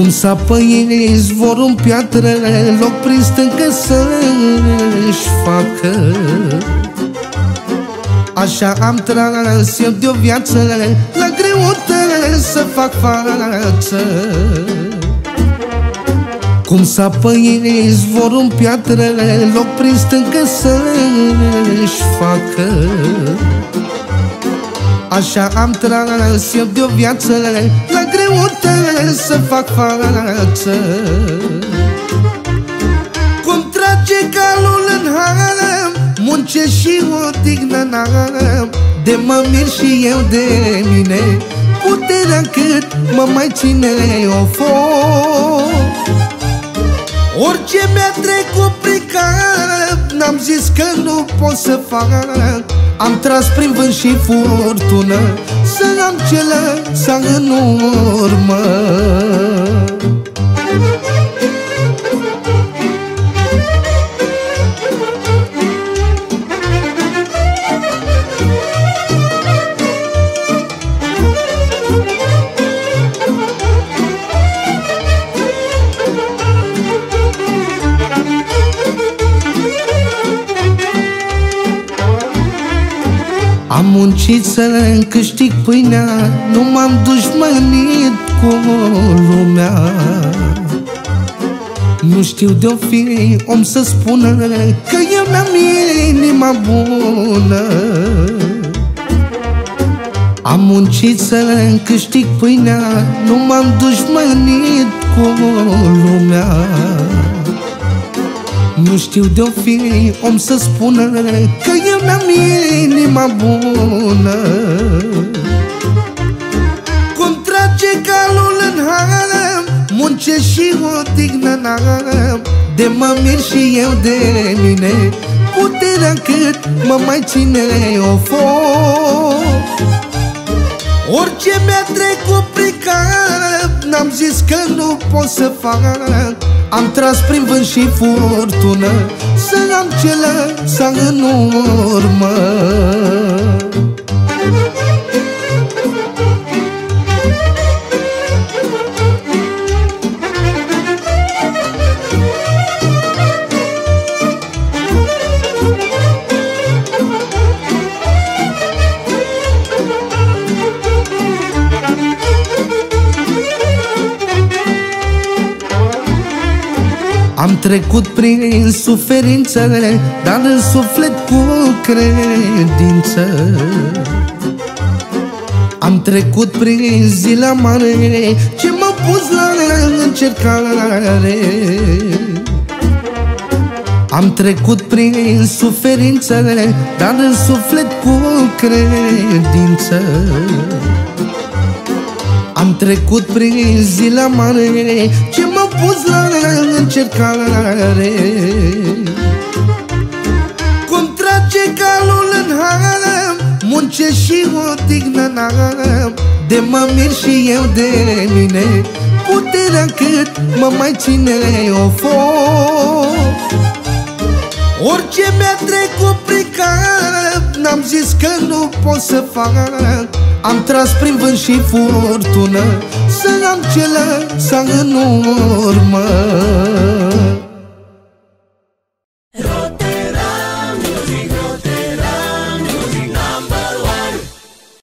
Cum s-a păit izvorul în piatră Loc prin stâncă să-și facă? Așa am tras eu de-o viață La greută să fac față. Cum s-a păit izvorul în piatră Loc prin stâncă să-și facă Așa am tras eu de-o viață La greută să fac față. Cum trage calul în ham Munce și odihnă n-am De mă mir și eu de mine. Puterea cât mă mai ține o foc. Orice mi-a trecut prin cap N-am zis că nu pot să fac Am tras prin vânt și furtună Să am ce lăsa în urmă Am muncit să câștig pâinea Nu m-am dușmănit cu lumea. Nu știu de-o fi om să spună Că eu n-am inima bună. Am muncit să câștig pâinea Nu m-am dușmănit cu lumea nu știu de-o fi om să spună Că eu n-am inima bună. Cum trage calul în ham Munce și odihnă n-am De mă mir și eu de mine Puterea cât mă mai ține o foc. Orice mi-a trecut prin cap N-am zis că nu pot să fac Am tras prin vânt și furtună Să am ce lăsa în urmă Am trecut prin suferințele Dar în suflet cu credință. Am trecut prin zila mare Ce m-a pus la încercare. Am trecut prin suferințele Dar în suflet cu credință am trecut prin zila mare Ce m-a pus la încercare Cum trage calul în ham Munce și odihnă n-am De mă mir și eu de mine Puterea cât mă mai ține o foc. Orice mi-a trecut prin cap N-am zis că nu pot să fac Am tras prin vânt și furtună Să am ce lăsa în urmă